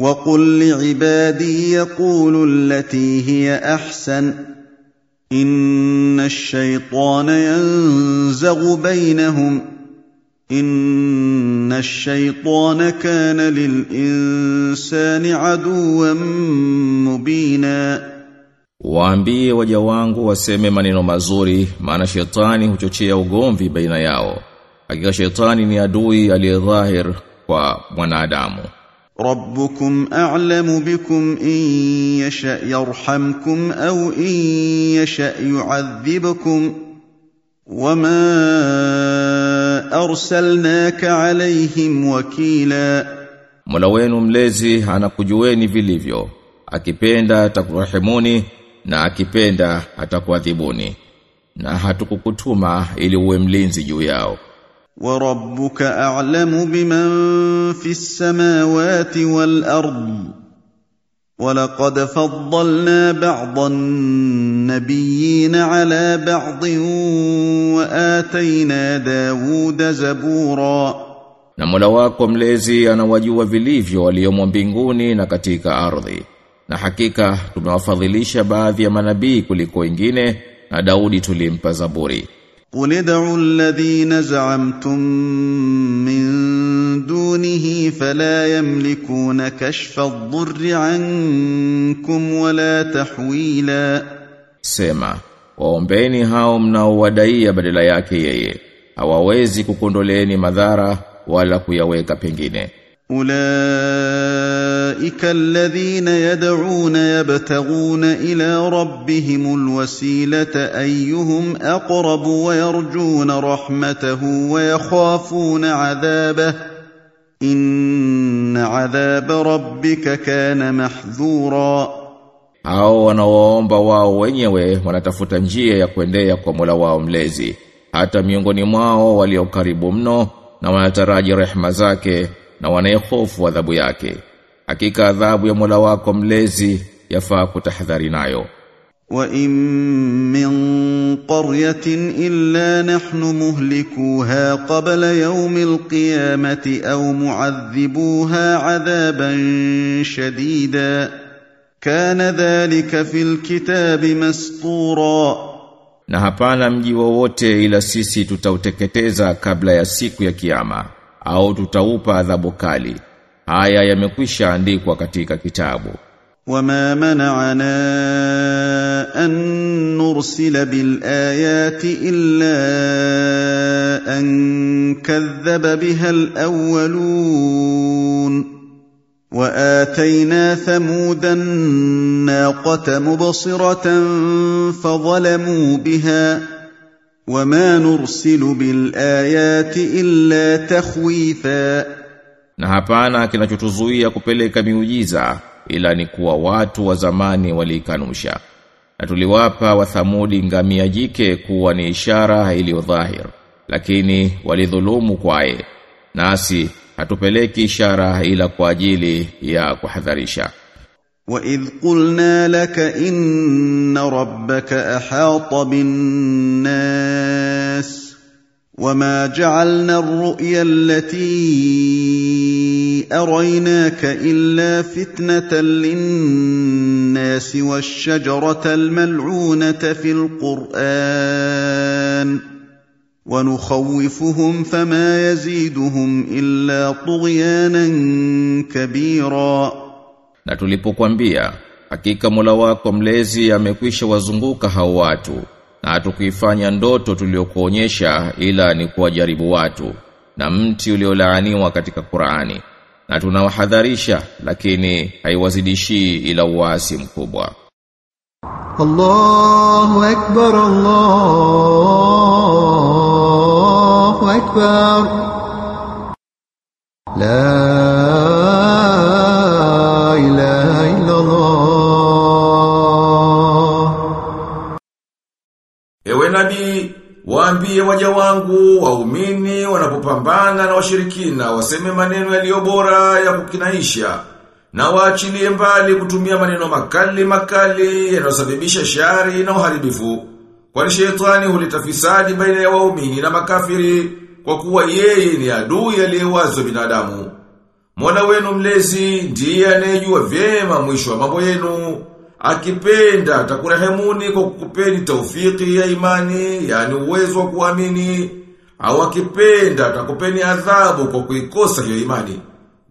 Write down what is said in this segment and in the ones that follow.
وقل لعبادي يقولوا التي هي احسن ان الشيطان ينزغ بينهم ان الشيطان كان للانسان عدوا مبينا Waambie waja wangu waseme maneno mazuri maana shetani huchochea ugomvi baina yao. Hakika shetani ni adui aliyedhahir kwa mwanadamu. ربكم اعلم بكم ان يشا يرحمكم او ان يشا يعذبكم وما ارسلناك عليهم وكيلا Mola wenu mlezi anakujueni vilivyo. Akipenda atakurahimuni na akipenda atakuadhibuni. Na hatukukutuma ili uwe mlinzi juu yao. وربك اعلم بمن في السماوات والارض ولقد فضلنا بعض النبيين على بعض واتينا داود زبورا Na Mola wako mlezi anawajua vilivyo waliomo mbinguni na katika ardhi. Na hakika tumewafadhilisha baadhi ya manabii kuliko wengine na Daudi tulimpa Zaburi. قل ادعوا الذين زعمتم من دونه فلا يملكون كشف الضر عنكم ولا تحويلا sema waombeni hao mnaowadaia badala yake yeye. Hawawezi kukondoleeni madhara wala kuyaweka pengine. Ulaa اولئك الذين يدعون يبتغون إلى ربهم الوسيله ايهم اقرب ويرجون رحمته ويخافون عذابه ان عذاب ربك كان محذورا Hao wanaoomba wao wenyewe wanatafuta njia ya kuendea kwa Mola wao mlezi. Hata miongoni mwao walio karibu mno na wanataraji rehema zake na wanayehofu adhabu yake. hakika adhabu ya Mola wako mlezi yafaa kutahadhari nayo. Wa in min qaryatin illa nahnu muhlikuha qabla yawmi alqiyamati aw mu'adhibuha adhaban shadida. Kana dhalika fil kitabi mastura. Na hapana mji wowote ila sisi tutauteketeza kabla ya siku ya kiyama au tutaupa adhabu kali. haya yamekwisha andikwa katika kitabu wama mana'ana an nursila bil ayati illa an kadhaba biha al awwalun واتينا ثمود الناقه مبصره فظلموا بها وما نرسل بالايات الا تخويفا Na hapana kinachotuzuia kupeleka miujiza ila ni kuwa watu wa zamani walikanusha. Na tuliwapa wa Thamudi ngamia jike kuwa ni ishara iliyo dhahir, lakini walidhulumu kwaye. Nasi hatupeleki ishara ila kwa ajili ya kuhadharisha. واذ قلنا لك ان ربك احاط بالناس وما جعلنا الرؤيا التي اريناك الا فتنه للناس والشجره الملعونه في القران ونخوفهم فما يزيدهم الا طغيانا كبيرا. Na tulipokuambia hakika Mola wako mlezi amekwisha wazunguka hao watu. na hatukuifanya ndoto tuliyokuonyesha ila ni kuwajaribu watu na mti uliolaaniwa katika Qur'ani. Na tunawahadharisha lakini haiwazidishi ila uasi mkubwa. Allahu akbar Allahu akbar. La ilaha illa Allah nabii, waambie waja wangu waumini wanapopambana na washirikina waseme maneno yaliyo bora ya kukinaisha na waachilie mbali kutumia maneno makali makali yanayosababisha shari na uharibifu. Kwani shetani huleta fisadi baina ya waumini na makafiri kwa kuwa yeye ni adui aliyewazwa binadamu. Mola wenu mlezi ndiye anayejua vyema mwisho wa mambo yenu. Akipenda atakurehemuni kwa kukupeni taufiki ya imani, yani uwezo wa kuamini, au akipenda atakupeni adhabu kwa kuikosa hiyo imani.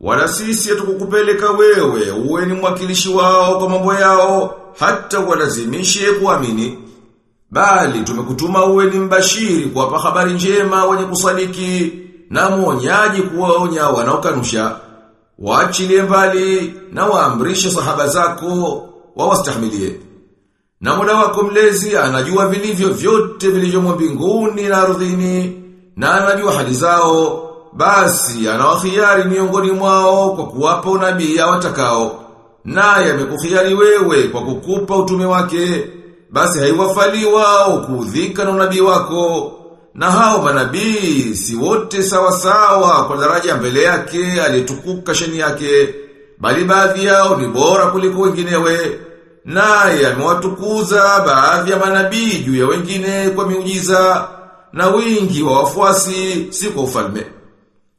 Wala sisi hatukukupeleka wewe uwe ni mwakilishi wao kwa mambo yao hata walazimishe kuamini. Bali tumekutuma uwe ni mbashiri kuwapa habari njema wenye kusadiki na mwonyaji kuwaonya wanaokanusha. Waachilie mbali na waamrishe sahaba zako wawastahimilie. Na muda wako mlezi anajua vilivyo vyote vilivyomo mbinguni na ardhini na anajua hali zao basi anawakhiari miongoni mwao kwa kuwapa unabii awatakao naye amekukhiari wewe kwa kukupa utume wake basi haiwafali wao kuudhika na unabii wako. Na hao manabii si wote sawa sawa kwa daraja mbele yake aliyetukuka sheni yake bali baadhi yao ni bora kuliko wenginewe naye amewatukuza baadhi ya manabii juu ya wengine kwa miujiza na wingi wa wafuasi si kwa ufalme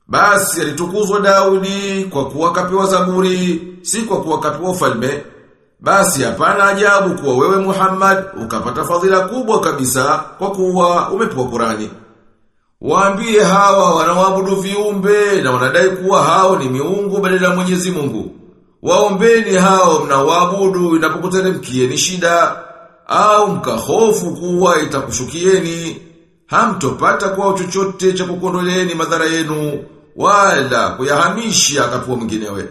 basi alitukuzwa Daudi kwa kuwa kapewa zaburi, si kwa kuwa kapewa ufalme. Basi hapana ajabu kuwa wewe Muhammad ukapata fadhila kubwa kabisa kwa kuwa umepewa Qurani. Waambie hawa wanaoabudu viumbe na wanadai kuwa hao ni miungu badala ya Mwenyezi Mungu. Waombeni hao mnaoabudu inapokuteremkieni shida au mkahofu kuwa itakushukieni hamtopata kwa chochote cha kukondoleeni madhara yenu wala kuyahamisha akapewa mwinginewe.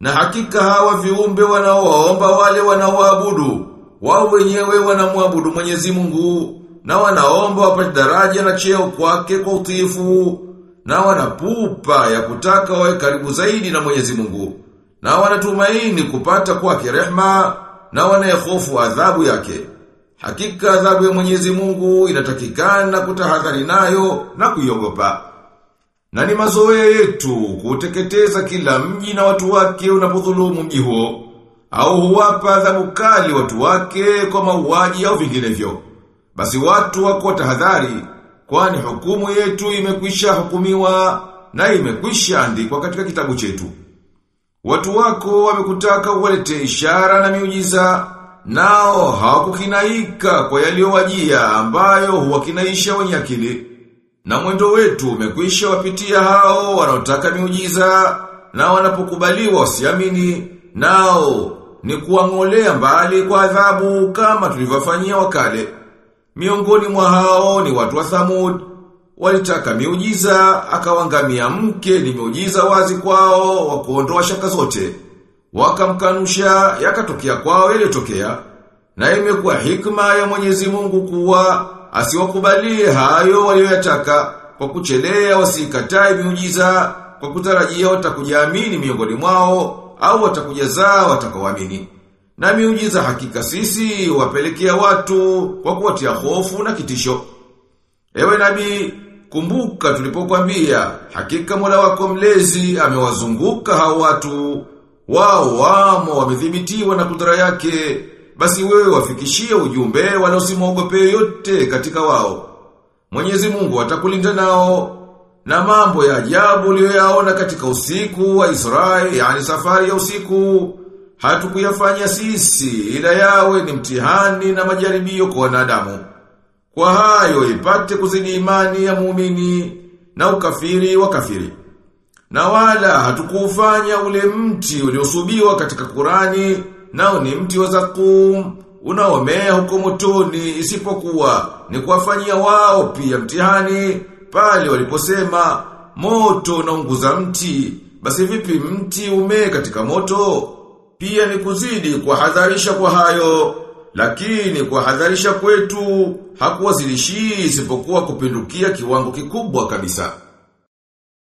Na hakika hawa viumbe wanaowaomba wale wanaoabudu wao wenyewe wanamwabudu Mwenyezi Mungu na wanaomba wapate daraja na cheo kwake kwa utiifu na wanapupa ya kutaka wawe karibu zaidi na Mwenyezi Mungu na wanatumaini kupata kwake rehma na wanayehofu adhabu yake. Hakika adhabu ya Mwenyezi Mungu inatakikana kutahadhari nayo na kuiogopa. Na ni mazoea yetu kuteketeza kila mji na watu wake unapodhulumu mji huo au huwapa adhabu kali watu wake kwa mauaji au vinginevyo. Basi watu wako tahadhari kwani hukumu yetu imekwisha hukumiwa na imekwisha andikwa katika kitabu chetu. Watu wako wamekutaka uwalete ishara na miujiza nao hawakukinaika kwa yaliyowajia ambayo huwakinaisha wenye akili. Na mwendo wetu umekwisha wapitia hao wanaotaka miujiza na wanapokubaliwa wasiamini nao ni kuwang'olea mbali kwa adhabu kama tulivyofanyia wakale. Miongoni mwa hao ni watu wa Thamud. Walitaka miujiza akawangamia mke ni miujiza wazi kwao wa kuondoa shaka zote. Wakamkanusha yakatokea kwao yaliyotokea. Na imekuwa hikma ya Mwenyezi Mungu kuwa asiwakubalie hayo walioyataka kwa kuchelea wasikatae miujiza kwa kutarajia watakujaamini miongoni mwao au watakujazaa watakaoamini na miujiza hakika sisi wapelekea watu kwa kuwatia hofu na kitisho. Ewe nabii kumbuka tulipokuambia hakika Mola wako mlezi amewazunguka hao watu. Wao wamo wamedhibitiwa na kudra yake. Basi wewe wafikishie ujumbe wala usimwogope yote katika wao. Mwenyezi Mungu atakulinda nao na mambo ya ajabu uliyoyaona katika usiku wa Israeli yani safari ya usiku hatukuyafanya sisi ila yawe ni mtihani na majaribio kwa wanadamu. Kwa hayo ipate kuzidi imani ya muumini na ukafiri wa kafiri. Na wala hatukufanya ule mti uliosubiwa katika Kurani nao ni mti wa zakum unaomea huko motoni isipokuwa ni kuwafanyia wao pia mtihani pale waliposema moto unaunguza mti basi vipi mti umee katika moto pia ni kuzidi kuhadharisha kwa hayo lakini kuhadharisha kwetu hakuwazilishii isipokuwa kupindukia kiwango kikubwa kabisa